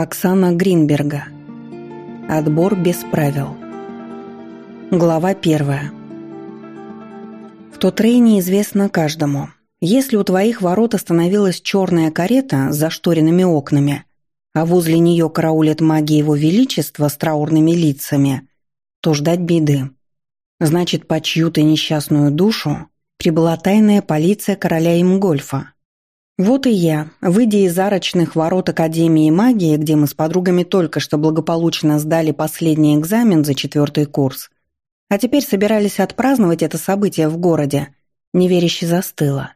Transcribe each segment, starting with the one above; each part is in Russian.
Оксана Гринберга. Отбор без правил. Глава первая. В Тотрейне известно каждому. Если у твоих ворот остановилась черная карета с зашторенными окнами, а возле нее караулят маги его величества с траурными лицами, то ждать беды. Значит, по чью-то несчастную душу прибыла тайная полиция короля Имгольфа, вот и я, выйдя из арочных ворот Академии магии, где мы с подругами только что благополучно сдали последний экзамен за четвертый курс, а теперь собирались отпраздновать это событие в городе, неверяще застыла.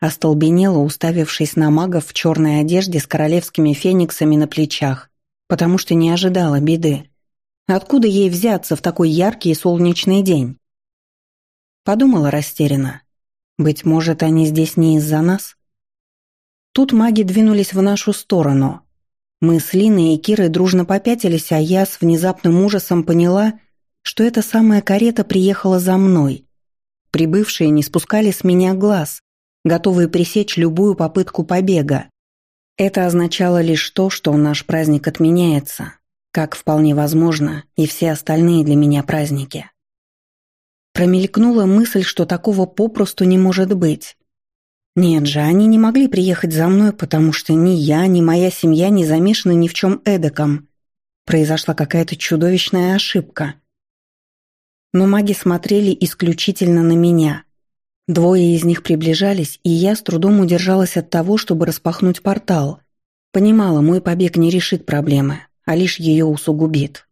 Остолбенела, уставившись на магов в черной одежде с королевскими фениксами на плечах, потому что не ожидала беды. Откуда ей взяться в такой яркий и солнечный день? Подумала растерянно. Быть может, они здесь не из-за нас? Тут маги двинулись в нашу сторону. Мы с Линой и Кирой дружно попятились, а я с внезапным ужасом поняла, что эта самая карета приехала за мной. Прибывшие не спускали с меня глаз, готовые пресечь любую попытку побега. Это означало лишь то, что наш праздник отменяется, как вполне возможно и все остальные для меня праздники. Промелькнула мысль, что такого попросту не может быть. Нет же, они не могли приехать за мной, потому что ни я, ни моя семья не замешаны ни в чем эдаком. Произошла какая-то чудовищная ошибка. Но маги смотрели исключительно на меня. Двое из них приближались, и я с трудом удержалась от того, чтобы распахнуть портал. Понимала, мой побег не решит проблемы, а лишь ее усугубит.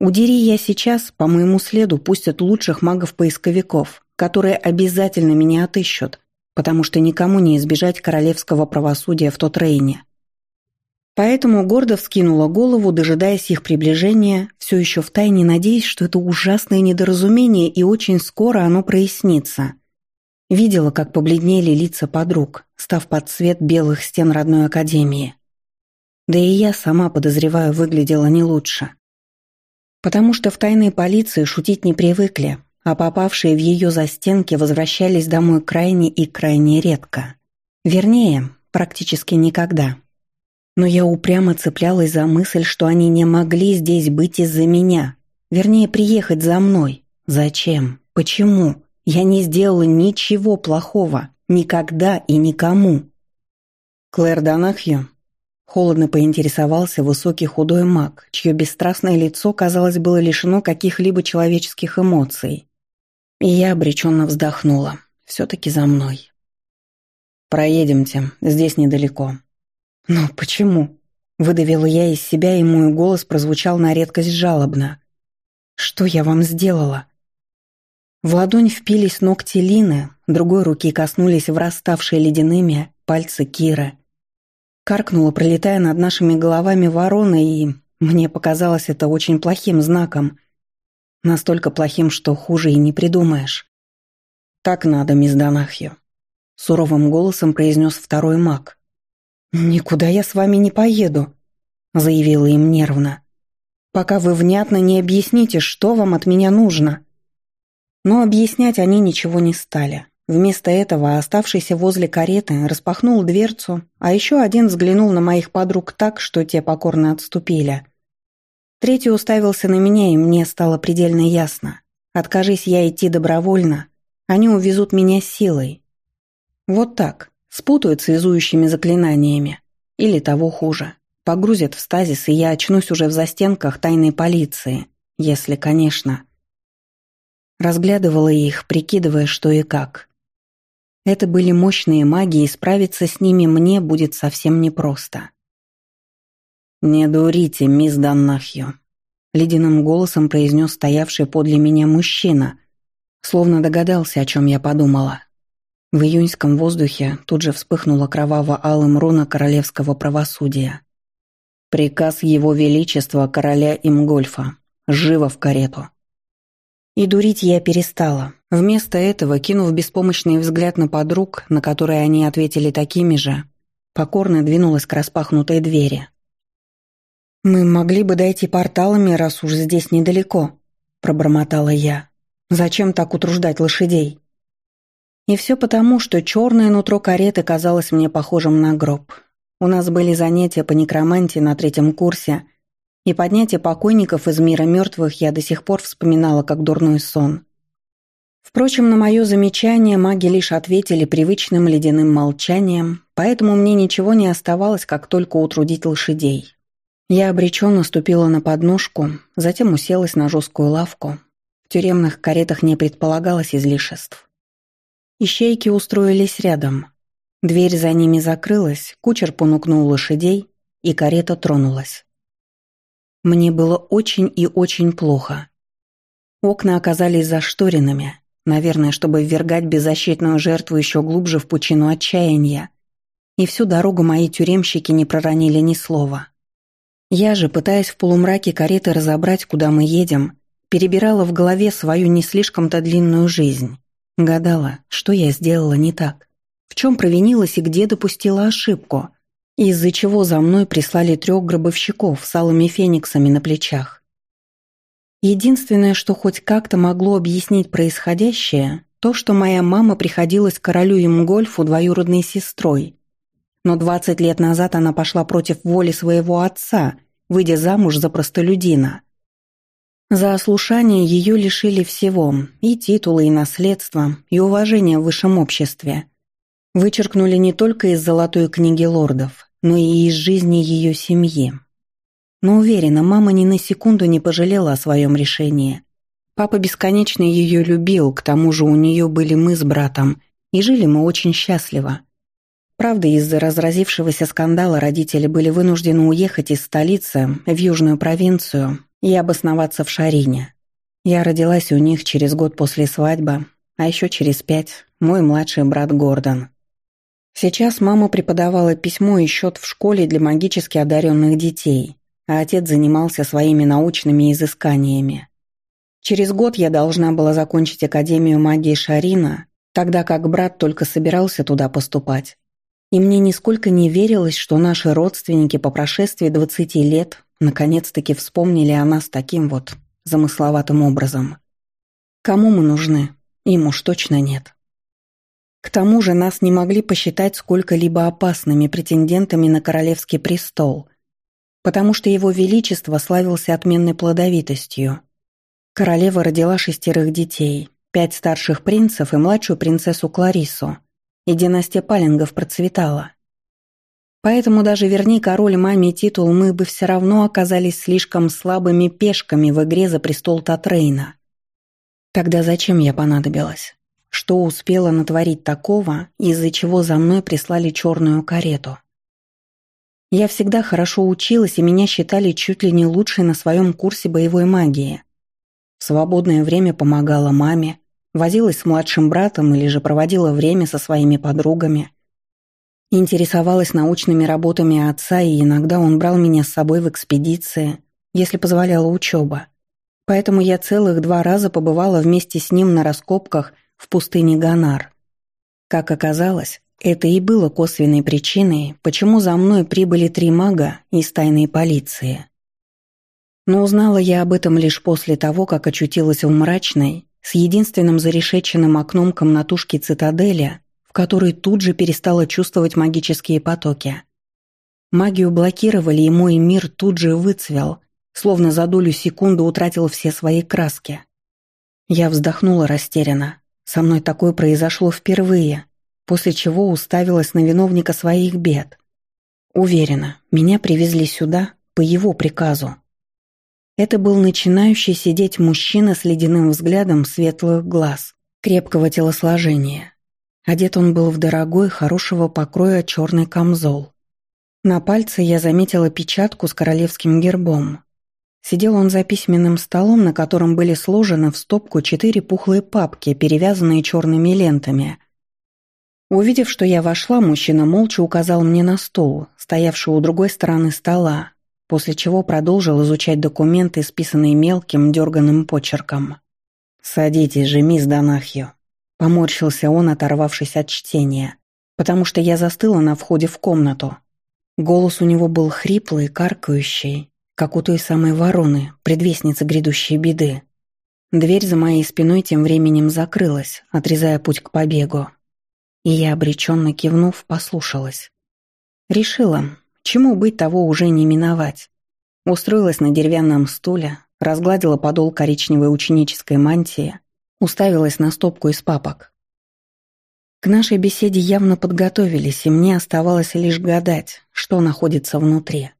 Удери я сейчас, по моему следу пустят лучших магов-поисковиков, которые обязательно меня отыщут, потому что никому не избежать королевского правосудия в тот рейне. Поэтому гордо вскинула голову, дожидаясь их приближения, все еще втайне надеясь, что это ужасное недоразумение и очень скоро оно прояснится. Видела, как побледнели лица подруг, став под цвет белых стен родной академии. Да и я сама, подозреваю, выглядела не лучше. Потому что в тайной полиции шутить не привыкли, а попавшие в ее застенки возвращались домой крайне и крайне редко. Вернее, практически никогда. Но я упрямо цеплялась за мысль, что они не могли здесь быть из-за меня. Вернее, приехать за мной. Зачем? Почему? Я не сделала ничего плохого. Никогда и никому. Клэр Донахью холодно поинтересовался высокий худой маг, чье бесстрастное лицо, казалось, было лишено каких-либо человеческих эмоций. И я обреченно вздохнула. Все-таки за мной. «Проедемте, здесь недалеко». «Но почему?» Выдавила я из себя, и мой голос прозвучал на редкость жалобно. «Что я вам сделала?» В ладонь впились ногти Лины, другой руки коснулись враставшие ледяными пальцы Киры. Каркнула, пролетая над нашими головами ворона, и мне показалось это очень плохим знаком. Настолько плохим, что хуже и не придумаешь. «Так надо, мисс Донахью», — суровым голосом произнес второй маг. «Никуда я с вами не поеду», — заявила им нервно. «Пока вы внятно не объясните, что вам от меня нужно». Но объяснять они ничего не стали. Вместо этого оставшийся возле кареты распахнул дверцу, а еще один взглянул на моих подруг так, что те покорно отступили. Третий уставился на меня, и мне стало предельно ясно. Откажись я идти добровольно, они увезут меня силой. Вот так, спутают связующими заклинаниями. Или того хуже. Погрузят в стазис, и я очнусь уже в застенках тайной полиции. Если, конечно. Разглядывала их, прикидывая, что и как. Это были мощные маги, и справиться с ними мне будет совсем непросто. «Не дурите, мисс Даннахью», — ледяным голосом произнес стоявший подле меня мужчина, словно догадался, о чем я подумала. В июньском воздухе тут же вспыхнула кроваво-алым руна королевского правосудия. «Приказ Его Величества короля Имгольфа. Живо в карету». И дурить я перестала. Вместо этого, кинув беспомощный взгляд на подруг, на которые они ответили такими же, покорно двинулась к распахнутой двери. «Мы могли бы дойти порталами, раз уж здесь недалеко», — пробормотала я. «Зачем так утруждать лошадей?» И все потому, что черное нутро кареты казалось мне похожим на гроб. У нас были занятия по некромантии на третьем курсе, и поднятие покойников из мира мертвых я до сих пор вспоминала как дурной сон. Впрочем, на мое замечание маги лишь ответили привычным ледяным молчанием, поэтому мне ничего не оставалось, как только утрудить лошадей. Я обреченно ступила на подножку, затем уселась на жесткую лавку. В тюремных каретах не предполагалось излишеств. Ищейки устроились рядом. Дверь за ними закрылась, кучер понукнул лошадей, и карета тронулась. Мне было очень и очень плохо. Окна оказались зашторенными, Наверное, чтобы ввергать беззащитную жертву еще глубже в пучину отчаяния. И всю дорогу мои тюремщики не проронили ни слова. Я же, пытаясь в полумраке кареты разобрать, куда мы едем, перебирала в голове свою не слишком-то длинную жизнь. Гадала, что я сделала не так. В чем провинилась и где допустила ошибку. Из-за чего за мной прислали трех гробовщиков с алыми фениксами на плечах. Единственное, что хоть как-то могло объяснить происходящее, то, что моя мама приходилась королю Имгольфу двоюродной сестрой. Но 20 лет назад она пошла против воли своего отца, выйдя замуж за простолюдина. За ослушание ее лишили всего – и титула, и наследства, и уважения в высшем обществе. Вычеркнули не только из золотой книги лордов, но и из жизни ее семьи. Но уверена, мама ни на секунду не пожалела о своем решении. Папа бесконечно ее любил, к тому же у нее были мы с братом, и жили мы очень счастливо. Правда, из-за разразившегося скандала родители были вынуждены уехать из столицы в южную провинцию и обосноваться в Шарине. Я родилась у них через год после свадьбы, а еще через пять – мой младший брат Гордон. Сейчас мама преподавала письмо и счет в школе для магически одаренных детей, а отец занимался своими научными изысканиями. Через год я должна была закончить Академию магии Шарина, тогда как брат только собирался туда поступать. И мне нисколько не верилось, что наши родственники по прошествии 20 лет наконец-таки вспомнили о нас таким вот замысловатым образом. Кому мы нужны? Им уж точно нет. К тому же нас не могли посчитать сколько-либо опасными претендентами на королевский престол – потому что его величество славился отменной плодовитостью. Королева родила шестерых детей, пять старших принцев и младшую принцессу Кларису, и династия Палингов процветала. Поэтому даже верни король маме титул, мы бы все равно оказались слишком слабыми пешками в игре за престол Татрейна. Тогда зачем я понадобилась? Что успела натворить такого, из-за чего за мной прислали черную карету? Я всегда хорошо училась, и меня считали чуть ли не лучшей на своем курсе боевой магии. В свободное время помогала маме, возилась с младшим братом или же проводила время со своими подругами. Интересовалась научными работами отца, и иногда он брал меня с собой в экспедиции, если позволяла учеба. Поэтому я целых два раза побывала вместе с ним на раскопках в пустыне Ганар. Как оказалось, это и было косвенной причиной, почему за мной прибыли три мага из тайной полиции. Но узнала я об этом лишь после того, как очутилась в мрачной, с единственным зарешеченным окном комнатушки цитадели, в которой тут же перестала чувствовать магические потоки. Магию блокировали, и мой мир тут же выцвел, словно за долю секунды утратил все свои краски. Я вздохнула растерянно. Со мной такое произошло впервые — после чего уставилась на виновника своих бед. Уверена, меня привезли сюда по его приказу. Это был начинающий сидеть мужчина с ледяным взглядом светлых глаз, крепкого телосложения. Одет он был в дорогой, хорошего покроя черный камзол. На пальце я заметила печатку с королевским гербом. Сидел он за письменным столом, на котором были сложены в стопку четыре пухлые папки, перевязанные черными лентами – Увидев, что я вошла, мужчина молча указал мне на стол, стоявший у другой стороны стола, после чего продолжил изучать документы, списанные мелким, дерганным почерком. «Садитесь же, мисс Донахью», — поморщился он, оторвавшись от чтения, потому что я застыла на входе в комнату. Голос у него был хриплый, каркающий, как у той самой вороны, предвестницы грядущей беды. Дверь за моей спиной тем временем закрылась, отрезая путь к побегу и я, обреченно кивнув, послушалась. Решила, чему быть того уже не миновать. Устроилась на деревянном стуле, разгладила подол коричневой ученической мантии, уставилась на стопку из папок. К нашей беседе явно подготовились, и мне оставалось лишь гадать, что находится внутри.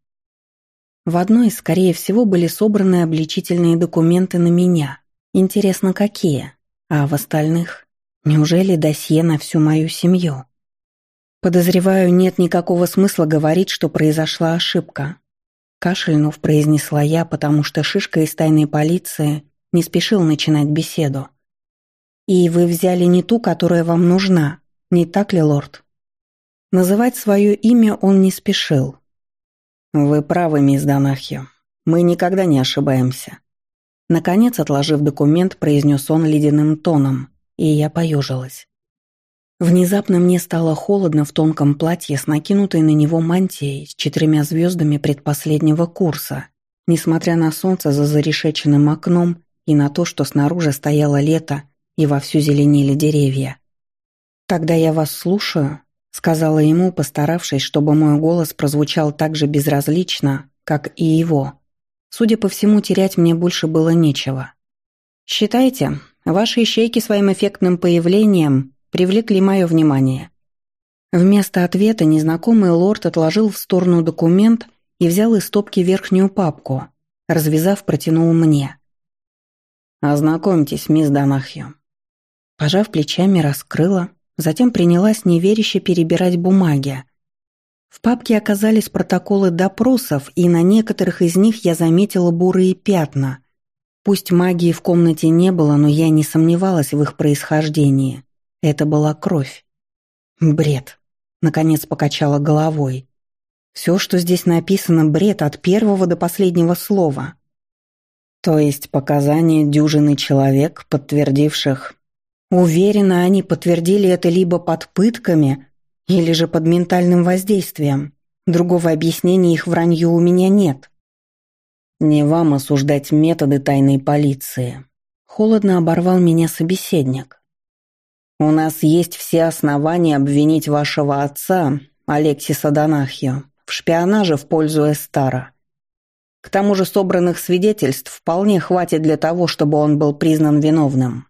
В одной, скорее всего, были собраны обличительные документы на меня. Интересно, какие? А в остальных? Неужели досье на всю мою семью? Подозреваю, нет никакого смысла говорить, что произошла ошибка. Кашельнув, произнесла я, потому что Шишка из тайной полиции не спешил начинать беседу. «И вы взяли не ту, которая вам нужна, не так ли, лорд?» Называть свое имя он не спешил. «Вы правы, мисс Донахью. Мы никогда не ошибаемся». Наконец, отложив документ, произнес он ледяным тоном, и я поежилась. Внезапно мне стало холодно в тонком платье с накинутой на него мантией с четырьмя звездами предпоследнего курса, несмотря на солнце за зарешеченным окном и на то, что снаружи стояло лето и вовсю зеленели деревья. «Тогда я вас слушаю», — сказала ему, постаравшись, чтобы мой голос прозвучал так же безразлично, как и его. Судя по всему, терять мне больше было нечего. «Считайте, ваши ищейки своим эффектным появлением привлекли мое внимание. Вместо ответа незнакомый лорд отложил в сторону документ и взял из стопки верхнюю папку, развязав, протянул мне. «Ознакомьтесь, мисс Донахью». Пожав плечами, раскрыла, затем принялась неверяще перебирать бумаги. В папке оказались протоколы допросов, и на некоторых из них я заметила бурые пятна. Пусть магии в комнате не было, но я не сомневалась в их происхождении. Это была кровь. Бред. Наконец покачала головой. Все, что здесь написано, бред от первого до последнего слова. То есть показания дюжины человек, подтвердивших... Уверена, они подтвердили это либо под пытками, или же под ментальным воздействием. Другого объяснения их вранью у меня нет. Не вам осуждать методы тайной полиции. Холодно оборвал меня собеседник. У нас есть все основания обвинить вашего отца, Алексиса Донахио, в шпионаже в пользу Эстара. К тому же собранных свидетельств вполне хватит для того, чтобы он был признан виновным.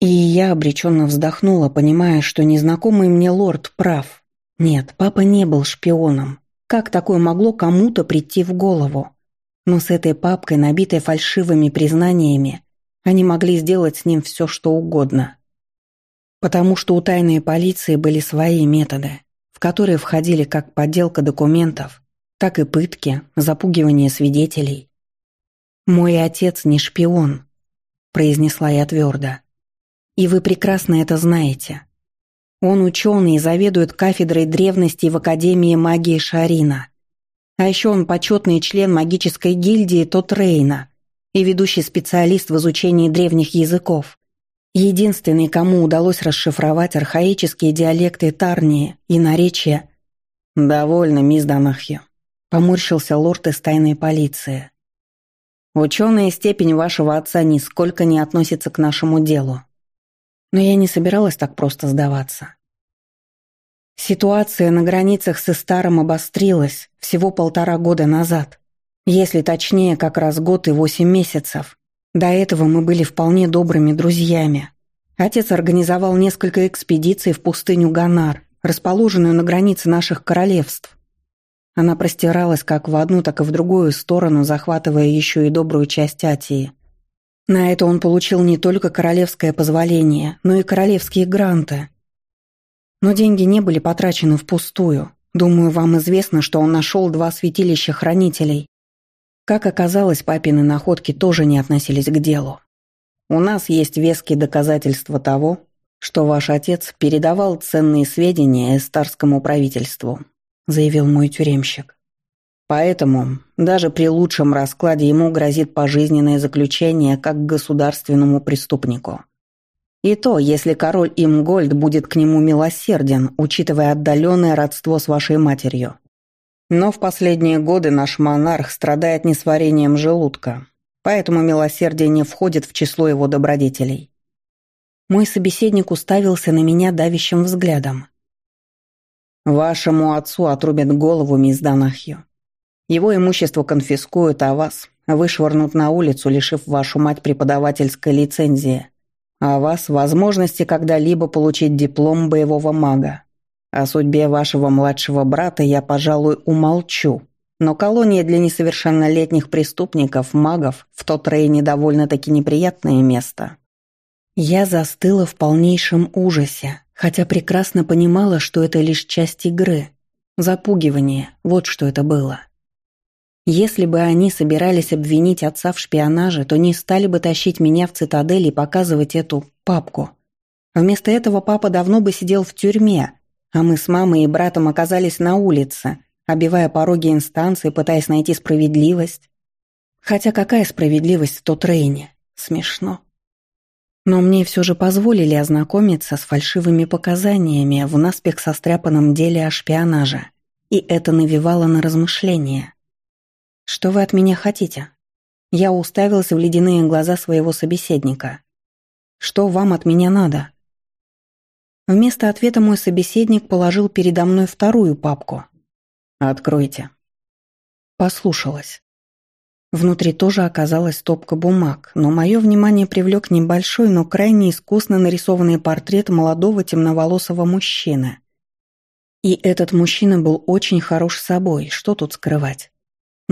И я обреченно вздохнула, понимая, что незнакомый мне лорд прав. Нет, папа не был шпионом. Как такое могло кому-то прийти в голову? Но с этой папкой, набитой фальшивыми признаниями, они могли сделать с ним все, что угодно. Потому что у тайной полиции были свои методы, в которые входили как подделка документов, так и пытки, запугивание свидетелей. «Мой отец не шпион», – произнесла я твердо. «И вы прекрасно это знаете. Он ученый и заведует кафедрой древности в Академии магии Шарина. А еще он почетный член магической гильдии Тотрейна и ведущий специалист в изучении древних языков. Единственный, кому удалось расшифровать архаические диалекты Тарнии и наречия «Довольно, мисс Донахью», — поморщился лорд из тайной полиции. «Ученая степень вашего отца нисколько не относится к нашему делу». Но я не собиралась так просто сдаваться. Ситуация на границах с Истаром обострилась всего полтора года назад. Если точнее, как раз год и восемь месяцев. До этого мы были вполне добрыми друзьями. Отец организовал несколько экспедиций в пустыню Ганар, расположенную на границе наших королевств. Она простиралась как в одну, так и в другую сторону, захватывая еще и добрую часть Атии. На это он получил не только королевское позволение, но и королевские гранты. Но деньги не были потрачены впустую. Думаю, вам известно, что он нашел два святилища хранителей, как оказалось, папины находки тоже не относились к делу. У нас есть веские доказательства того, что ваш отец передавал ценные сведения эстарскому правительству, заявил мой тюремщик. Поэтому даже при лучшем раскладе ему грозит пожизненное заключение как государственному преступнику. И то, если король Имгольд будет к нему милосерден, учитывая отдаленное родство с вашей матерью. Но в последние годы наш монарх страдает несварением желудка, поэтому милосердие не входит в число его добродетелей. Мой собеседник уставился на меня давящим взглядом. Вашему отцу отрубят голову, мисс Данахью. Его имущество конфискуют, а вас вышвырнут на улицу, лишив вашу мать преподавательской лицензии, а вас возможности когда-либо получить диплом боевого мага. О судьбе вашего младшего брата я, пожалуй, умолчу. Но колония для несовершеннолетних преступников, магов, в тот рейне довольно-таки неприятное место. Я застыла в полнейшем ужасе, хотя прекрасно понимала, что это лишь часть игры. Запугивание, вот что это было. Если бы они собирались обвинить отца в шпионаже, то не стали бы тащить меня в цитадель и показывать эту папку. Вместо этого папа давно бы сидел в тюрьме, а мы с мамой и братом оказались на улице, обивая пороги инстанции, пытаясь найти справедливость. Хотя какая справедливость в тот Рейне? Смешно. Но мне все же позволили ознакомиться с фальшивыми показаниями в наспех состряпанном деле о шпионаже, и это навевало на размышления. «Что вы от меня хотите?» Я уставился в ледяные глаза своего собеседника. «Что вам от меня надо?» Вместо ответа мой собеседник положил передо мной вторую папку. «Откройте». Послушалась. Внутри тоже оказалась стопка бумаг, но мое внимание привлек небольшой, но крайне искусно нарисованный портрет молодого темноволосого мужчины. И этот мужчина был очень хорош собой, что тут скрывать.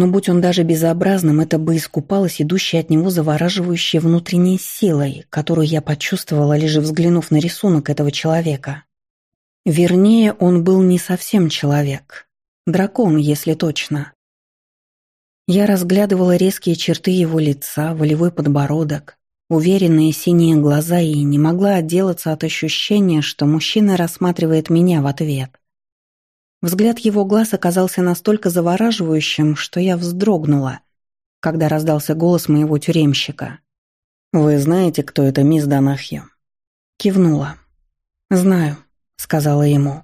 Но будь он даже безобразным, это бы искупалось идущей от него завораживающей внутренней силой, которую я почувствовала, лишь взглянув на рисунок этого человека. Вернее, он был не совсем человек. Дракон, если точно. Я разглядывала резкие черты его лица, волевой подбородок, уверенные синие глаза и не могла отделаться от ощущения, что мужчина рассматривает меня в ответ. Взгляд его глаз оказался настолько завораживающим, что я вздрогнула, когда раздался голос моего тюремщика. «Вы знаете, кто это мисс Данахью?» Кивнула. «Знаю», — сказала ему.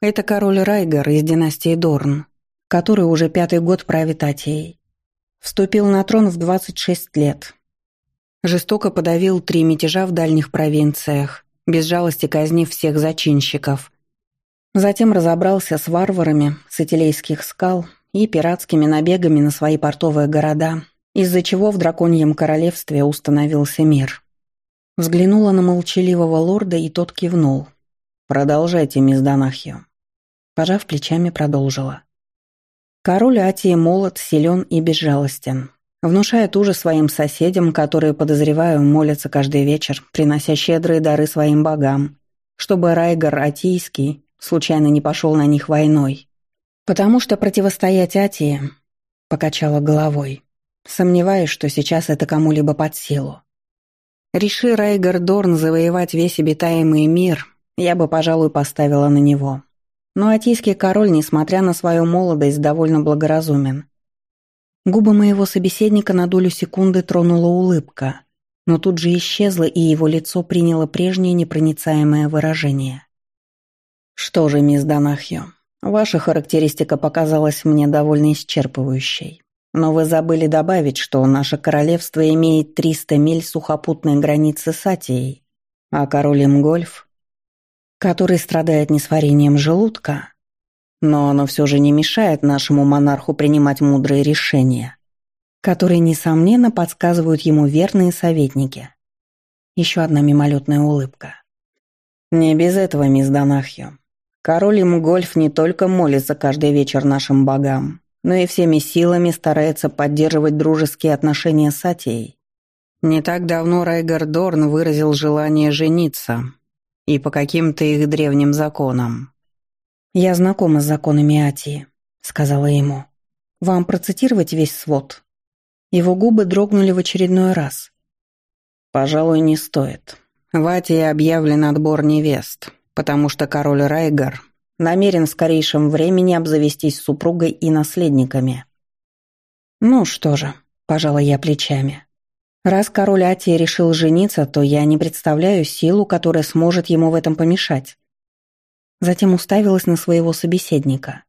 «Это король Райгар из династии Дорн, который уже пятый год правит Атией. Вступил на трон в 26 лет. Жестоко подавил три мятежа в дальних провинциях, без жалости казнив всех зачинщиков, Затем разобрался с варварами с Этилейских скал и пиратскими набегами на свои портовые города, из-за чего в драконьем королевстве установился мир. Взглянула на молчаливого лорда, и тот кивнул. «Продолжайте, мисс Данахью». Пожав плечами, продолжила. Король Атии молод, силен и безжалостен. Внушает ужас своим соседям, которые, подозреваю, молятся каждый вечер, принося щедрые дары своим богам, чтобы Райгар Атийский случайно не пошел на них войной. Потому что противостоять Атии, покачала головой, сомневаюсь, что сейчас это кому-либо под силу. Реши Райгар Дорн завоевать весь обитаемый мир, я бы, пожалуй, поставила на него. Но атийский король, несмотря на свою молодость, довольно благоразумен. Губы моего собеседника на долю секунды тронула улыбка, но тут же исчезла, и его лицо приняло прежнее непроницаемое выражение. Что же, мисс Данахью, ваша характеристика показалась мне довольно исчерпывающей. Но вы забыли добавить, что наше королевство имеет 300 миль сухопутной границы с Атией, а король Имгольф, который страдает несварением желудка, но оно все же не мешает нашему монарху принимать мудрые решения, которые, несомненно, подсказывают ему верные советники. Еще одна мимолетная улыбка. «Не без этого, мисс Данахью. Король Имгольф не только молится каждый вечер нашим богам, но и всеми силами старается поддерживать дружеские отношения с Атией. Не так давно Райгар Дорн выразил желание жениться, и по каким-то их древним законам. «Я знакома с законами Атии», — сказала ему. «Вам процитировать весь свод?» Его губы дрогнули в очередной раз. «Пожалуй, не стоит. В Атии объявлен отбор невест потому что король Райгар намерен в скорейшем времени обзавестись супругой и наследниками. «Ну что же», – пожала я плечами. «Раз король Атии решил жениться, то я не представляю силу, которая сможет ему в этом помешать». Затем уставилась на своего собеседника.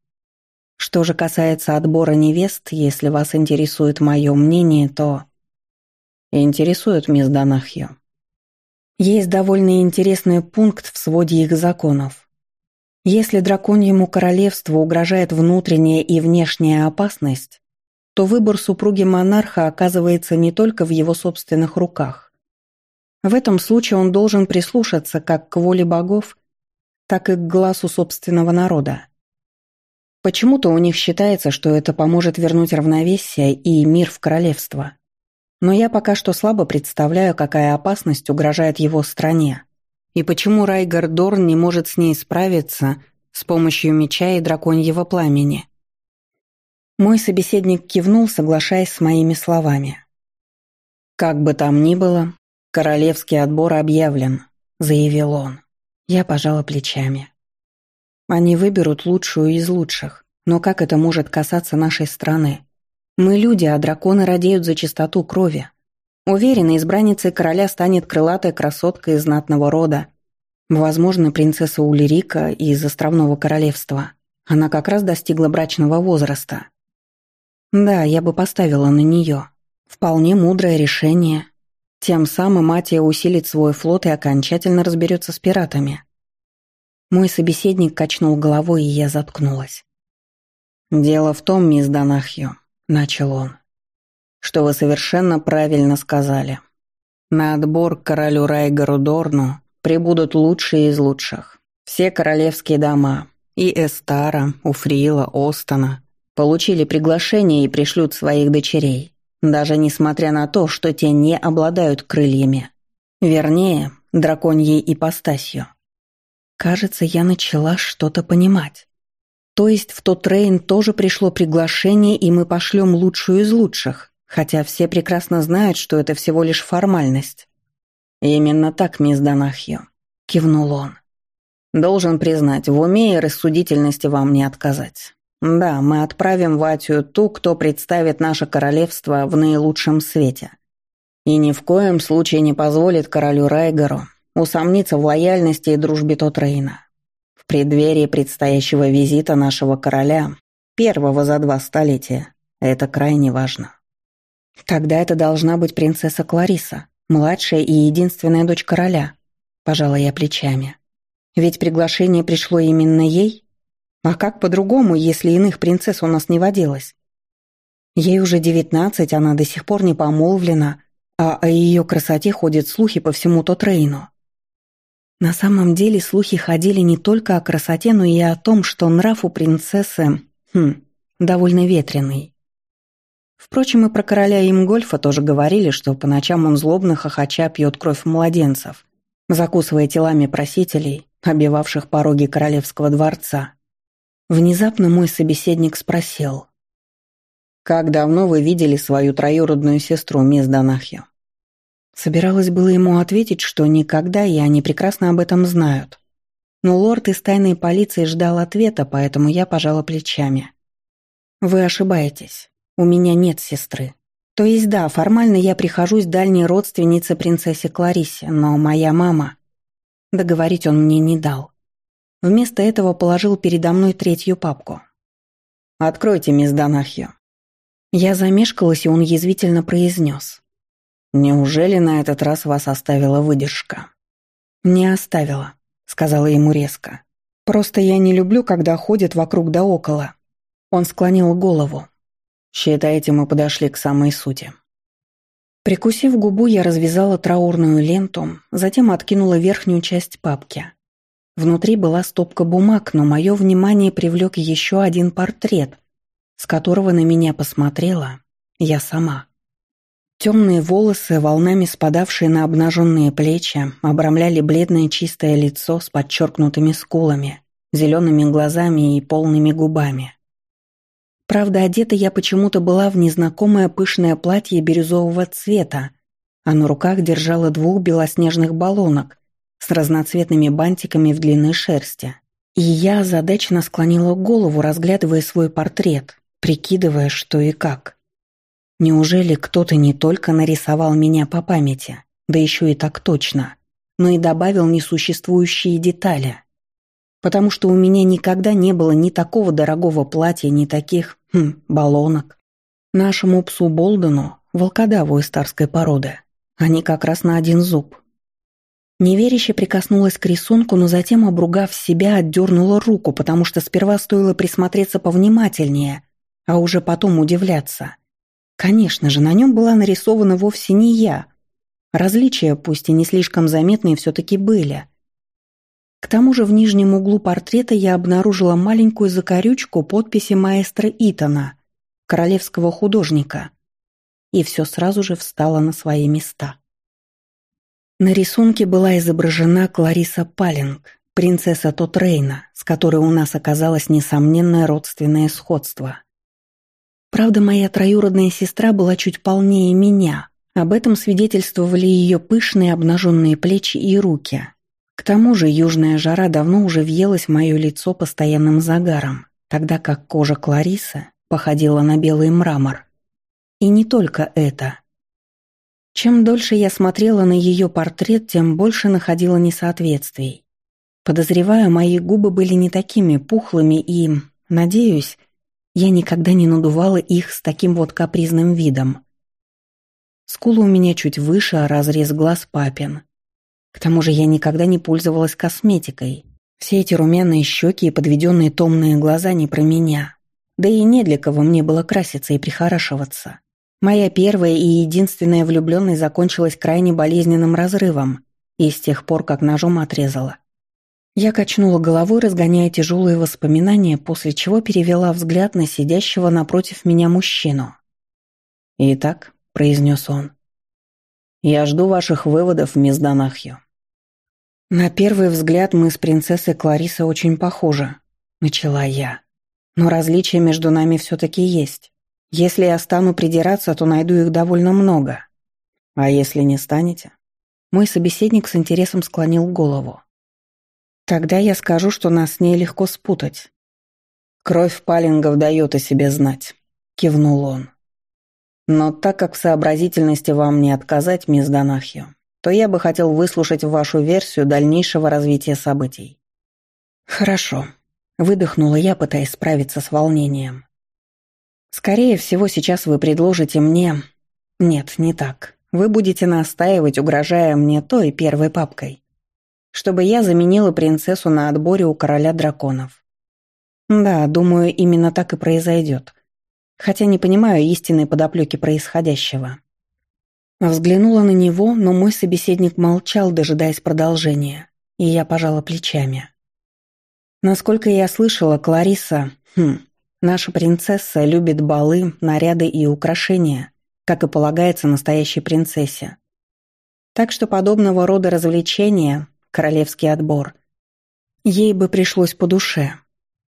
«Что же касается отбора невест, если вас интересует мое мнение, то...» «Интересует мисс Данахью», есть довольно интересный пункт в своде их законов. Если драконьему королевству угрожает внутренняя и внешняя опасность, то выбор супруги монарха оказывается не только в его собственных руках. В этом случае он должен прислушаться как к воле богов, так и к глазу собственного народа. Почему-то у них считается, что это поможет вернуть равновесие и мир в королевство. Но я пока что слабо представляю, какая опасность угрожает его стране. И почему Райгар Дорн не может с ней справиться с помощью меча и драконьего пламени. Мой собеседник кивнул, соглашаясь с моими словами. «Как бы там ни было, королевский отбор объявлен», — заявил он. Я пожала плечами. Они выберут лучшую из лучших. Но как это может касаться нашей страны? Мы люди, а драконы радеют за чистоту крови. Уверена, избранницей короля станет крылатая красотка из знатного рода. Возможно, принцесса Улерика из Островного королевства. Она как раз достигла брачного возраста. Да, я бы поставила на нее. Вполне мудрое решение. Тем самым Матия усилит свой флот и окончательно разберется с пиратами. Мой собеседник качнул головой, и я заткнулась. «Дело в том, мисс Донахью», — начал он, — «что вы совершенно правильно сказали. На отбор к королю Райгару Дорну прибудут лучшие из лучших. Все королевские дома, и Эстара, Уфрила, Остона, получили приглашение и пришлют своих дочерей, даже несмотря на то, что те не обладают крыльями. Вернее, драконьей ипостасью. Кажется, я начала что-то понимать. То есть в тот Рейн тоже пришло приглашение, и мы пошлем лучшую из лучших, хотя все прекрасно знают, что это всего лишь формальность. «Именно так, мисс Донахью», — кивнул он. «Должен признать, в уме и рассудительности вам не отказать. Да, мы отправим в Атию ту, кто представит наше королевство в наилучшем свете. И ни в коем случае не позволит королю Райгару усомниться в лояльности и дружбе Тотрейна. Преддверии предстоящего визита нашего короля, первого за два столетия, это крайне важно. Тогда это должна быть принцесса Клариса, младшая и единственная дочь короля, пожала я плечами. Ведь приглашение пришло именно ей? А как по-другому, если иных принцесс у нас не водилось? Ей уже девятнадцать, она до сих пор не помолвлена, а о ее красоте ходят слухи по всему Тотрейну. На самом деле слухи ходили не только о красоте, но и о том, что нрав у принцессы, хм, довольно ветреный. Впрочем, и про короля Имгольфа тоже говорили, что по ночам он злобно хохоча пьет кровь младенцев, закусывая телами просителей, обивавших пороги королевского дворца. Внезапно мой собеседник спросил. «Как давно вы видели свою троюродную сестру, мисс Донахью?» Собиралась было ему ответить, что никогда, и они прекрасно об этом знают. Но лорд из тайной полиции ждал ответа, поэтому я пожала плечами. «Вы ошибаетесь. У меня нет сестры. То есть да, формально я прихожусь дальней родственнице принцессе Кларисе, но моя мама...» Договорить он мне не дал. Вместо этого положил передо мной третью папку. «Откройте, мисс Донахью». Я замешкалась, и он язвительно произнес. «Неужели на этот раз вас оставила выдержка?» «Не оставила», — сказала ему резко. «Просто я не люблю, когда ходят вокруг да около». Он склонил голову. «Считаете, мы подошли к самой сути». Прикусив губу, я развязала траурную ленту, затем откинула верхнюю часть папки. Внутри была стопка бумаг, но мое внимание привлек еще один портрет, с которого на меня посмотрела я сама. Темные волосы, волнами спадавшие на обнаженные плечи, обрамляли бледное чистое лицо с подчеркнутыми скулами, зелеными глазами и полными губами. Правда, одета я почему-то была в незнакомое пышное платье бирюзового цвета, а на руках держала двух белоснежных баллонок с разноцветными бантиками в длинной шерсти. И я озадаченно склонила голову, разглядывая свой портрет, прикидывая, что и как. Неужели кто-то не только нарисовал меня по памяти, да еще и так точно, но и добавил несуществующие детали? Потому что у меня никогда не было ни такого дорогого платья, ни таких, хм, баллонок. Нашему псу Болдену, волкодаву из старской породы, они как раз на один зуб. Неверяще прикоснулась к рисунку, но затем, обругав себя, отдернула руку, потому что сперва стоило присмотреться повнимательнее, а уже потом удивляться. Конечно же, на нем была нарисована вовсе не я. Различия, пусть и не слишком заметные, все-таки были. К тому же в нижнем углу портрета я обнаружила маленькую закорючку подписи маэстро Итана, королевского художника. И все сразу же встало на свои места. На рисунке была изображена Клариса Палинг, принцесса Тотрейна, с которой у нас оказалось несомненное родственное сходство. Правда, моя троюродная сестра была чуть полнее меня. Об этом свидетельствовали ее пышные обнаженные плечи и руки. К тому же южная жара давно уже въелась в мое лицо постоянным загаром, тогда как кожа Кларисы походила на белый мрамор. И не только это. Чем дольше я смотрела на ее портрет, тем больше находила несоответствий. Подозреваю, мои губы были не такими пухлыми и, надеюсь, я никогда не надувала их с таким вот капризным видом. Скулы у меня чуть выше, а разрез глаз папин. К тому же я никогда не пользовалась косметикой. Все эти румяные щеки и подведенные томные глаза не про меня. Да и не для кого мне было краситься и прихорашиваться. Моя первая и единственная влюбленность закончилась крайне болезненным разрывом, и с тех пор, как ножом отрезала. Я качнула головой, разгоняя тяжелые воспоминания, после чего перевела взгляд на сидящего напротив меня мужчину. «Итак», — произнес он, — «я жду ваших выводов, мисс Донахью». «На первый взгляд мы с принцессой Кларисой очень похожи», — начала я. «Но различия между нами все-таки есть. Если я стану придираться, то найду их довольно много. А если не станете? Мой собеседник с интересом склонил голову. Тогда я скажу, что нас с легко спутать. Кровь Палингов дает о себе знать, кивнул он. Но так как в сообразительности вам не отказать, мисс Донахью, то я бы хотел выслушать вашу версию дальнейшего развития событий. Хорошо, выдохнула я, пытаясь справиться с волнением. Скорее всего, сейчас вы предложите мне... Нет, не так. Вы будете настаивать, угрожая мне той первой папкой. Чтобы я заменила принцессу на отборе у короля драконов. Да, думаю, именно так и произойдет. Хотя не понимаю истинной подоплеки происходящего. Взглянула на него, но мой собеседник молчал, дожидаясь продолжения, и я пожала плечами. Насколько я слышала, Клариса... Хм, Наша принцесса любит балы, наряды и украшения, как и полагается настоящей принцессе. Так что подобного рода развлечения, королевский отбор, ей бы пришлось по душе.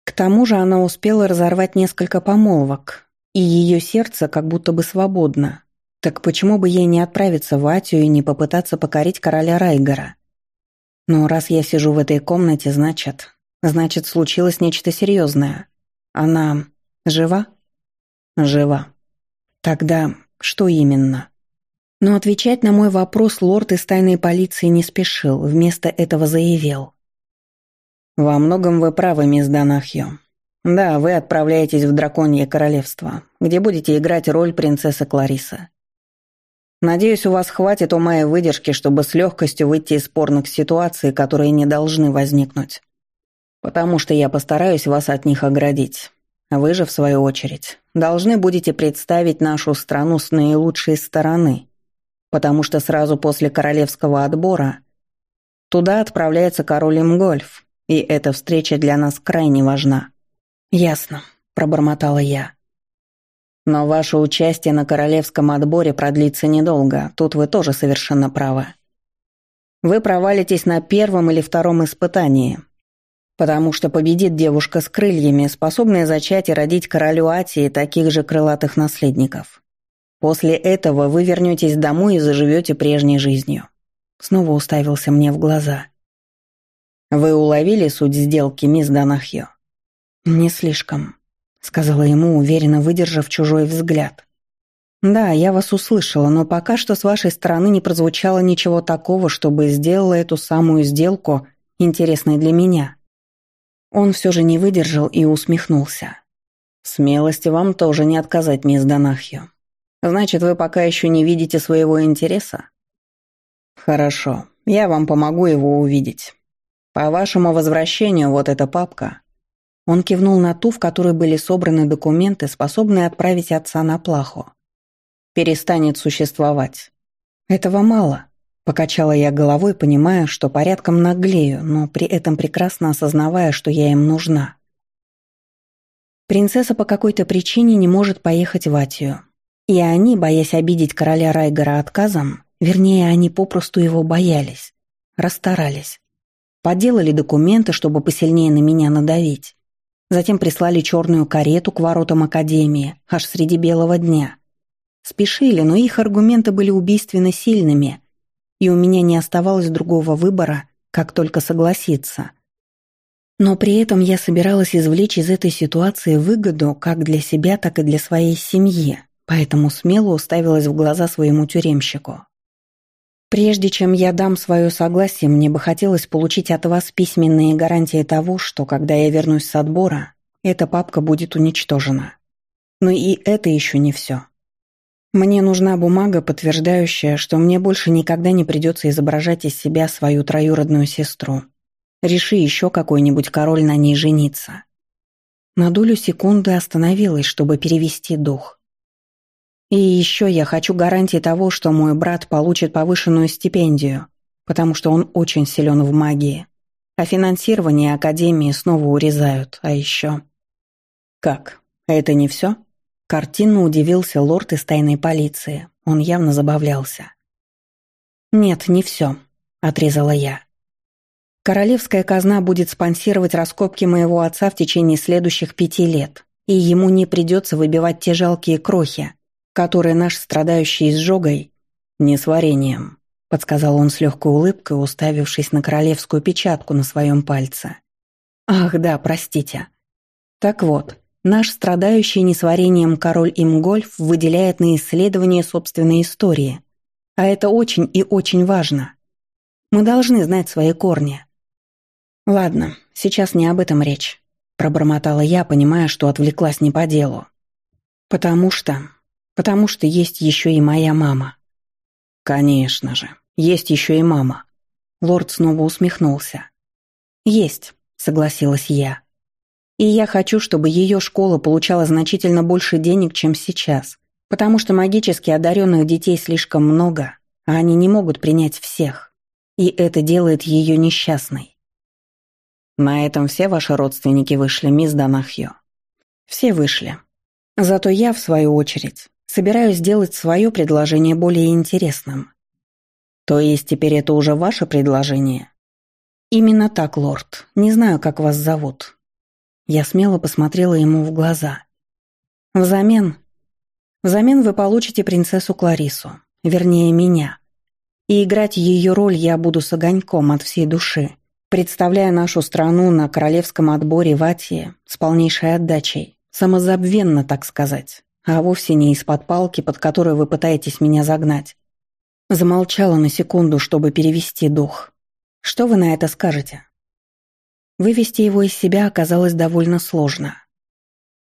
К тому же она успела разорвать несколько помолвок, и ее сердце как будто бы свободно. Так почему бы ей не отправиться в Атию и не попытаться покорить короля Райгора? Но раз я сижу в этой комнате, значит... Значит, случилось нечто серьезное. Она жива? Жива. Тогда что именно? Но отвечать на мой вопрос лорд из тайной полиции не спешил, вместо этого заявил. «Во многом вы правы, мисс Донахью. Да, вы отправляетесь в Драконье Королевство, где будете играть роль принцессы Кларисы. Надеюсь, у вас хватит ума и выдержки, чтобы с легкостью выйти из спорных ситуаций, которые не должны возникнуть потому что я постараюсь вас от них оградить. Вы же, в свою очередь, должны будете представить нашу страну с наилучшей стороны, потому что сразу после королевского отбора туда отправляется король Имгольф, и эта встреча для нас крайне важна». «Ясно», — пробормотала я. «Но ваше участие на королевском отборе продлится недолго, тут вы тоже совершенно правы. Вы провалитесь на первом или втором испытании, Потому что победит девушка с крыльями, способная зачать и родить королю Атии таких же крылатых наследников. После этого вы вернетесь домой и заживете прежней жизнью. Снова уставился мне в глаза. Вы уловили суть сделки, мисс Донахьо? Не слишком, сказала ему, уверенно выдержав чужой взгляд. Да, я вас услышала, но пока что с вашей стороны не прозвучало ничего такого, чтобы сделала эту самую сделку интересной для меня. Он все же не выдержал и усмехнулся. «Смелости вам тоже не отказать, мисс Донахью. Значит, вы пока еще не видите своего интереса?» «Хорошо. Я вам помогу его увидеть. По вашему возвращению вот эта папка». Он кивнул на ту, в которой были собраны документы, способные отправить отца на плаху. «Перестанет существовать». «Этого мало», — покачала я головой, понимая, что порядком наглею, но при этом прекрасно осознавая, что я им нужна. Принцесса по какой-то причине не может поехать в Атию. И они, боясь обидеть короля Райгора отказом, вернее, они попросту его боялись, расстарались. Подделали документы, чтобы посильнее на меня надавить. Затем прислали черную карету к воротам Академии, аж среди белого дня. Спешили, но их аргументы были убийственно сильными, и у меня не оставалось другого выбора, как только согласиться. Но при этом я собиралась извлечь из этой ситуации выгоду как для себя, так и для своей семьи, поэтому смело уставилась в глаза своему тюремщику. Прежде чем я дам свое согласие, мне бы хотелось получить от вас письменные гарантии того, что, когда я вернусь с отбора, эта папка будет уничтожена. Но и это еще не все. Мне нужна бумага, подтверждающая, что мне больше никогда не придется изображать из себя свою троюродную сестру, Реши еще какой-нибудь король на ней жениться. На долю секунды остановилась, чтобы перевести дух. И еще я хочу гарантии того, что мой брат получит повышенную стипендию, потому что он очень силен в магии. А финансирование Академии снова урезают, а еще... Как? Это не все? Картинно удивился лорд из тайной полиции. Он явно забавлялся. «Нет, не все», — отрезала я. Королевская казна будет спонсировать раскопки моего отца в течение следующих пяти лет, и ему не придется выбивать те жалкие крохи, которые наш страдающий изжогой, несварением, подсказал он с легкой улыбкой, уставившись на королевскую печатку на своем пальце. Ах, да, простите. Так вот, наш страдающий несварением король Имгольф выделяет на исследование собственной истории. А это очень и очень важно. Мы должны знать свои корни. «Ладно, сейчас не об этом речь», — пробормотала я, понимая, что отвлеклась не по делу. «Потому что... потому что есть еще и моя мама». «Конечно же, есть еще и мама». Лорд снова усмехнулся. «Есть», — согласилась я. «И я хочу, чтобы ее школа получала значительно больше денег, чем сейчас, потому что магически одаренных детей слишком много, а они не могут принять всех. И это делает ее несчастной. На этом все ваши родственники вышли, мисс Данахьо. Все вышли. Зато я, в свою очередь, собираюсь сделать свое предложение более интересным. То есть теперь это уже ваше предложение? Именно так, лорд. Не знаю, как вас зовут. Я смело посмотрела ему в глаза. Взамен... Взамен вы получите принцессу Кларису, вернее, меня. И играть ее роль я буду с огоньком от всей души представляя нашу страну на королевском отборе в Атии с полнейшей отдачей, самозабвенно, так сказать, а вовсе не из-под палки, под которую вы пытаетесь меня загнать. Замолчала на секунду, чтобы перевести дух. Что вы на это скажете? Вывести его из себя оказалось довольно сложно.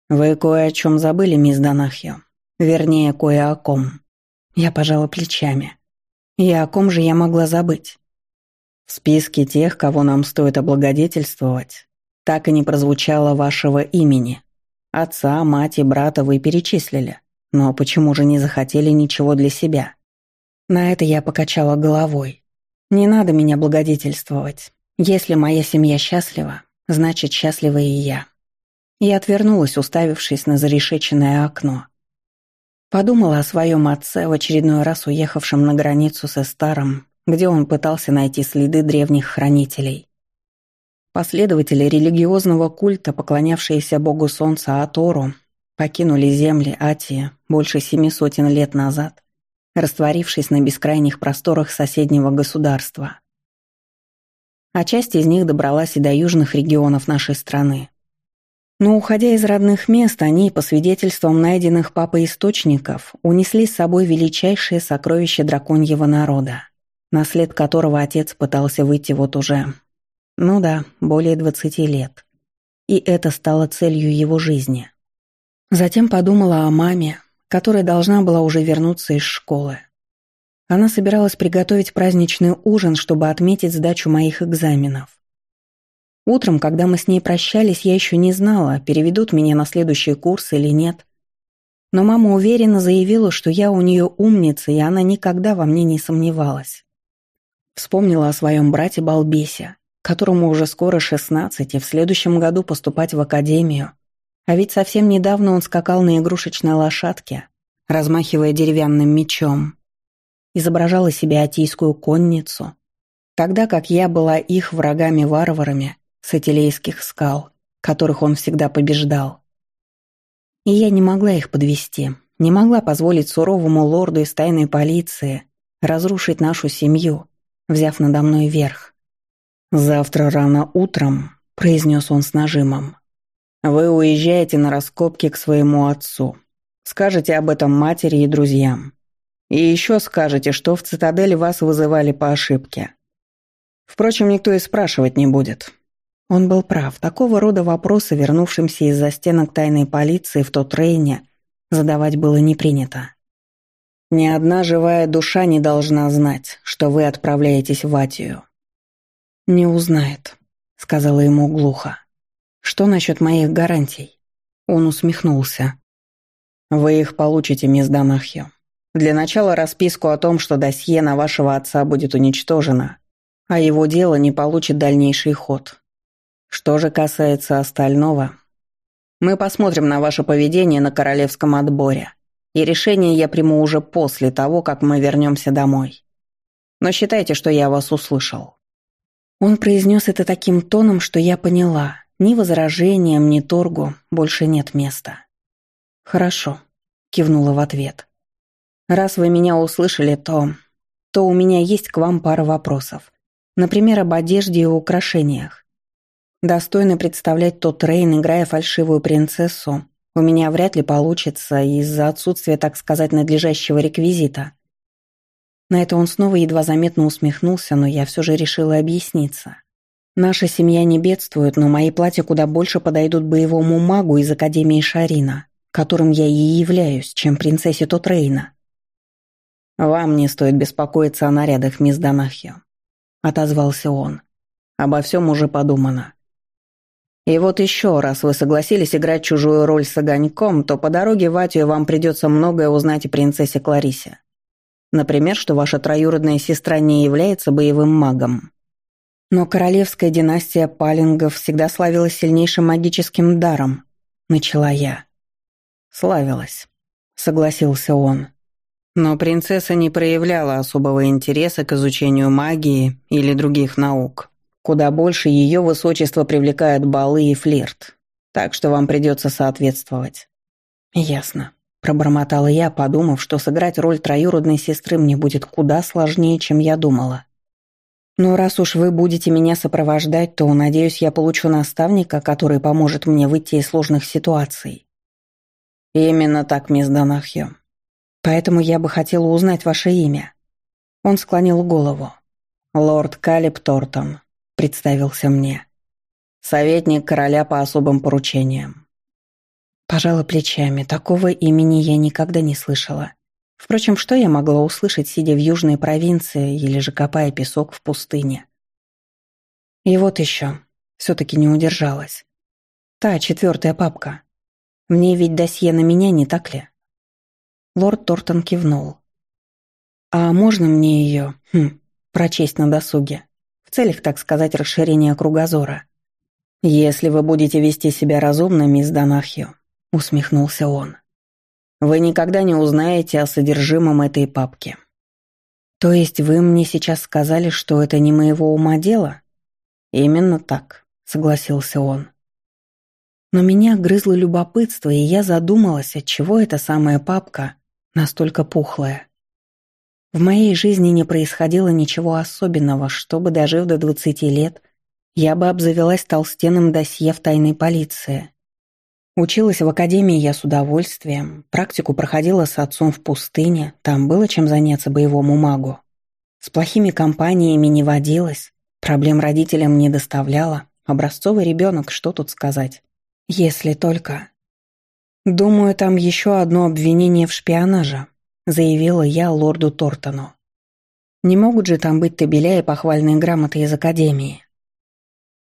Вы кое о чем забыли, мисс Донахью. Вернее, кое о ком. Я пожала плечами. И о ком же я могла забыть? В списке тех, кого нам стоит облагодетельствовать, так и не прозвучало вашего имени. Отца, мать и брата вы перечислили, но почему же не захотели ничего для себя? На это я покачала головой. Не надо меня благодетельствовать. Если моя семья счастлива, значит, счастлива и я. И отвернулась, уставившись на зарешеченное окно. Подумала о своем отце, в очередной раз уехавшем на границу со старым где он пытался найти следы древних хранителей. Последователи религиозного культа, поклонявшиеся богу солнца Атору, покинули земли Атии больше семи сотен лет назад, растворившись на бескрайних просторах соседнего государства. А часть из них добралась и до южных регионов нашей страны. Но уходя из родных мест, они, по свидетельствам найденных папой источников, унесли с собой величайшее сокровище драконьего народа на след которого отец пытался выйти вот уже, ну да, более двадцати лет. И это стало целью его жизни. Затем подумала о маме, которая должна была уже вернуться из школы. Она собиралась приготовить праздничный ужин, чтобы отметить сдачу моих экзаменов. Утром, когда мы с ней прощались, я еще не знала, переведут меня на следующий курс или нет. Но мама уверенно заявила, что я у нее умница, и она никогда во мне не сомневалась. Вспомнила о своем брате Балбесе, которому уже скоро 16 и в следующем году поступать в академию. А ведь совсем недавно он скакал на игрушечной лошадке, размахивая деревянным мечом. Изображала себе атийскую конницу, тогда как я была их врагами-варварами, с Этилейских скал, которых он всегда побеждал. И я не могла их подвести, не могла позволить суровому лорду из тайной полиции разрушить нашу семью, взяв надо мной верх. «Завтра рано утром», — произнес он с нажимом, — «вы уезжаете на раскопки к своему отцу. Скажете об этом матери и друзьям. И еще скажете, что в цитадели вас вызывали по ошибке. Впрочем, никто и спрашивать не будет. Он был прав. Такого рода вопросы, вернувшимся из-за стенок тайной полиции в тот рейне, задавать было не принято. Ни одна живая душа не должна знать, что вы отправляетесь в Атию. «Не узнает», — сказала ему глухо. «Что насчет моих гарантий?» Он усмехнулся. «Вы их получите, мисс Данахью. Для начала расписку о том, что досье на вашего отца будет уничтожено, а его дело не получит дальнейший ход. Что же касается остального, мы посмотрим на ваше поведение на королевском отборе, и решение я приму уже после того, как мы вернемся домой. Но считайте, что я вас услышал». Он произнес это таким тоном, что я поняла, ни возражениям, ни торгу больше нет места. «Хорошо», — кивнула в ответ. «Раз вы меня услышали, то... то у меня есть к вам пара вопросов. Например, об одежде и украшениях. Достойно представлять тот Рейн, играя фальшивую принцессу, у меня вряд ли получится из-за отсутствия, так сказать, надлежащего реквизита. На это он снова едва заметно усмехнулся, но я все же решила объясниться. Наша семья не бедствует, но мои платья куда больше подойдут боевому магу из Академии Шарина, которым я и являюсь, чем принцессе Тотрейна. «Вам не стоит беспокоиться о нарядах, мисс Донахио», — отозвался он. «Обо всем уже подумано. И вот еще раз вы согласились играть чужую роль с огоньком, то по дороге в Атию вам придется многое узнать о принцессе Кларисе. Например, что ваша троюродная сестра не является боевым магом. Но королевская династия Палингов всегда славилась сильнейшим магическим даром, начала я. Славилась, согласился он. Но принцесса не проявляла особого интереса к изучению магии или других наук. Куда больше ее высочество привлекает балы и флирт. Так что вам придется соответствовать». «Ясно», – пробормотала я, подумав, что сыграть роль троюродной сестры мне будет куда сложнее, чем я думала. «Но раз уж вы будете меня сопровождать, то, надеюсь, я получу наставника, который поможет мне выйти из сложных ситуаций». «Именно так, мисс Донахью. Поэтому я бы хотела узнать ваше имя». Он склонил голову. «Лорд Калиб Тортон, представился мне. Советник короля по особым поручениям. Пожала плечами, такого имени я никогда не слышала. Впрочем, что я могла услышать, сидя в южной провинции или же копая песок в пустыне? И вот еще, все-таки не удержалась. Та четвертая папка. Мне ведь досье на меня, не так ли? Лорд Тортон кивнул. А можно мне ее, хм, прочесть на досуге? целях, так сказать, расширения кругозора. «Если вы будете вести себя разумно, мисс Донахью», — усмехнулся он, — «вы никогда не узнаете о содержимом этой папки». «То есть вы мне сейчас сказали, что это не моего ума дело?» «Именно так», — согласился он. Но меня грызло любопытство, и я задумалась, отчего эта самая папка настолько пухлая. В моей жизни не происходило ничего особенного, чтобы, дожив до 20 лет, я бы обзавелась толстенным досье в тайной полиции. Училась в академии я с удовольствием, практику проходила с отцом в пустыне, там было чем заняться боевому магу. С плохими компаниями не водилась, проблем родителям не доставляла, образцовый ребенок, что тут сказать. Если только... Думаю, там еще одно обвинение в шпионаже, заявила я лорду Тортону. Не могут же там быть табеля и похвальные грамоты из Академии.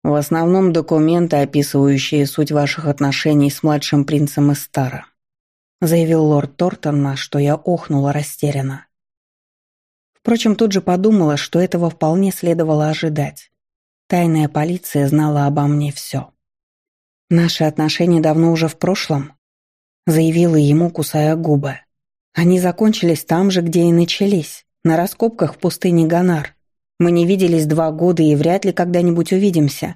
В основном документы, описывающие суть ваших отношений с младшим принцем Эстара, заявил лорд Тортон, на что я охнула растерянно. Впрочем, тут же подумала, что этого вполне следовало ожидать. Тайная полиция знала обо мне все. «Наши отношения давно уже в прошлом», — заявила ему, кусая губы. «Они закончились там же, где и начались, на раскопках в пустыне Ганар. Мы не виделись два года и вряд ли когда-нибудь увидимся,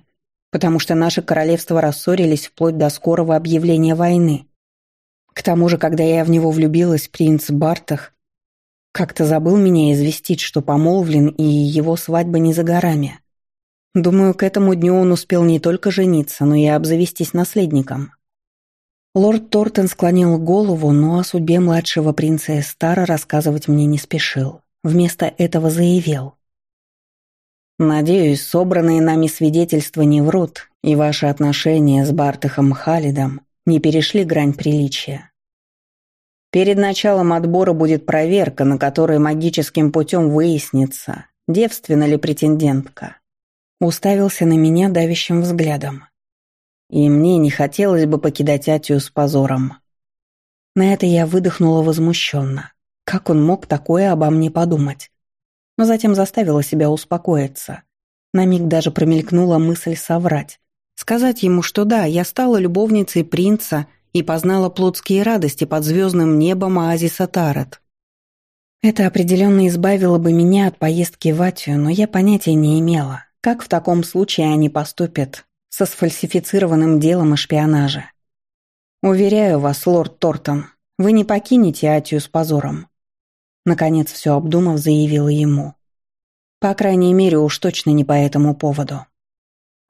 потому что наши королевства рассорились вплоть до скорого объявления войны. К тому же, когда я в него влюбилась, принц Бартах как-то забыл меня известить, что помолвлен и его свадьба не за горами. Думаю, к этому дню он успел не только жениться, но и обзавестись наследником. Лорд Тортон склонил голову, но о судьбе младшего принца Эстара рассказывать мне не спешил. Вместо этого заявил. «Надеюсь, собранные нами свидетельства не врут, и ваши отношения с Бартахом Халидом не перешли грань приличия. Перед началом отбора будет проверка, на которой магическим путем выяснится, девственна ли претендентка. Уставился на меня давящим взглядом. И мне не хотелось бы покидать Атию с позором. На это я выдохнула возмущенно. Как он мог такое обо мне подумать? Но затем заставила себя успокоиться. На миг даже промелькнула мысль соврать. Сказать ему, что да, я стала любовницей принца и познала плотские радости под звездным небом оазиса Тарат. Это определенно избавило бы меня от поездки в Атию, но я понятия не имела, как в таком случае они поступят со сфальсифицированным делом о шпионаже. Уверяю вас, лорд Тортон, вы не покинете Атию с позором. Наконец, все обдумав, заявила ему. По крайней мере, уж точно не по этому поводу.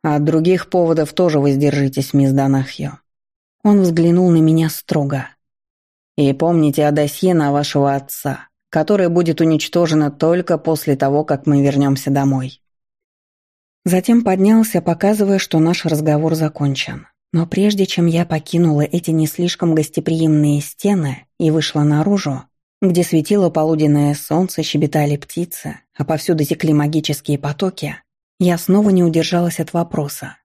От других поводов тоже воздержитесь, мисс Донахью. Он взглянул на меня строго. «И помните о досье на вашего отца, которое будет уничтожено только после того, как мы вернемся домой». Затем поднялся, показывая, что наш разговор закончен. Но прежде чем я покинула эти не слишком гостеприимные стены и вышла наружу, где светило полуденное солнце, щебетали птицы, а повсюду текли магические потоки, я снова не удержалась от вопроса.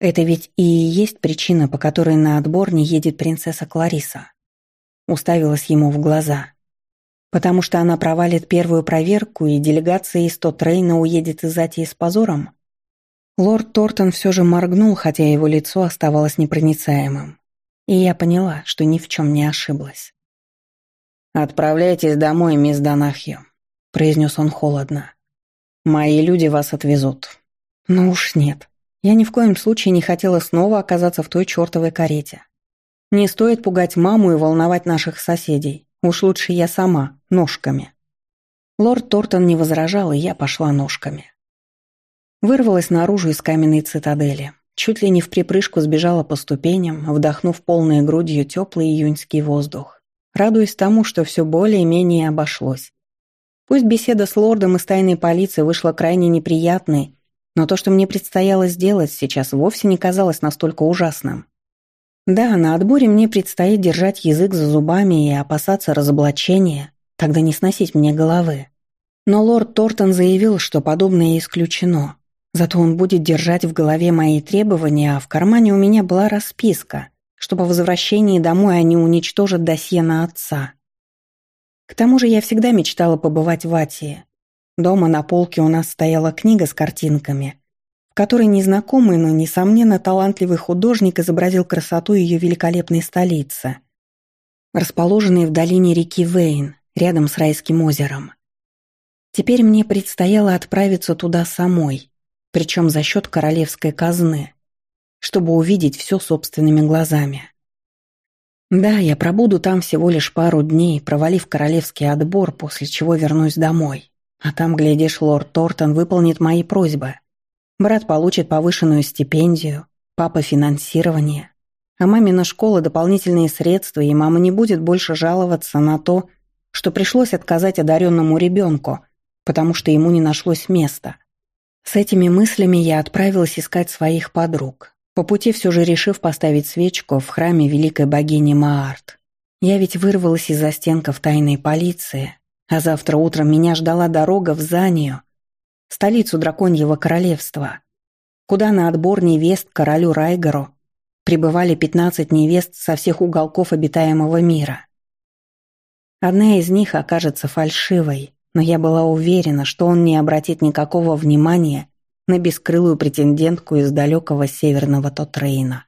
Это ведь и есть причина, по которой на отбор не едет принцесса Клариса. Уставилась ему в глаза. Потому что она провалит первую проверку, и делегация из Тотрейна уедет из Атии с позором? Лорд Тортон все же моргнул, хотя его лицо оставалось непроницаемым. И я поняла, что ни в чем не ошиблась. «Отправляйтесь домой, мисс Донахью», — произнес он холодно. «Мои люди вас отвезут». «Ну уж нет. Я ни в коем случае не хотела снова оказаться в той чертовой карете. Не стоит пугать маму и волновать наших соседей. Уж лучше я сама, ножками. Лорд Тортон не возражал, и я пошла ножками. Вырвалась наружу из каменной цитадели. Чуть ли не в припрыжку сбежала по ступеням, вдохнув полной грудью теплый июньский воздух, радуясь тому, что все более-менее обошлось. Пусть беседа с лордом из тайной полиции вышла крайне неприятной но то, что мне предстояло сделать сейчас, вовсе не казалось настолько ужасным. Да, на отборе мне предстоит держать язык за зубами и опасаться разоблачения, тогда не сносить мне головы. Но лорд Тортон заявил, что подобное исключено. Зато он будет держать в голове мои требования, а в кармане у меня была расписка, что по возвращении домой они уничтожат досье на отца. К тому же я всегда мечтала побывать в Атии, Дома на полке у нас стояла книга с картинками, в которой незнакомый, но, несомненно, талантливый художник изобразил красоту ее великолепной столицы, расположенной в долине реки Вейн, рядом с райским озером. Теперь мне предстояло отправиться туда самой, причем за счет королевской казны, чтобы увидеть все собственными глазами. Да, я пробуду там всего лишь пару дней, провалив королевский отбор, после чего вернусь домой. А там, глядишь, лорд Тортон выполнит мои просьбы. Брат получит повышенную стипендию, папа финансирование, а мамина школа дополнительные средства, и мама не будет больше жаловаться на то, что пришлось отказать одаренному ребенку, потому что ему не нашлось места. С этими мыслями я отправилась искать своих подруг, по пути все же решив поставить свечку в храме великой богини Маарт. Я ведь вырвалась из застенков тайной полиции, А завтра утром меня ждала дорога в Занию, столицу драконьего королевства, куда на отбор невест королю Райгару прибывали 15 невест со всех уголков обитаемого мира. Одна из них окажется фальшивой, но я была уверена, что он не обратит никакого внимания на бескрылую претендентку из далекого северного Тотрейна.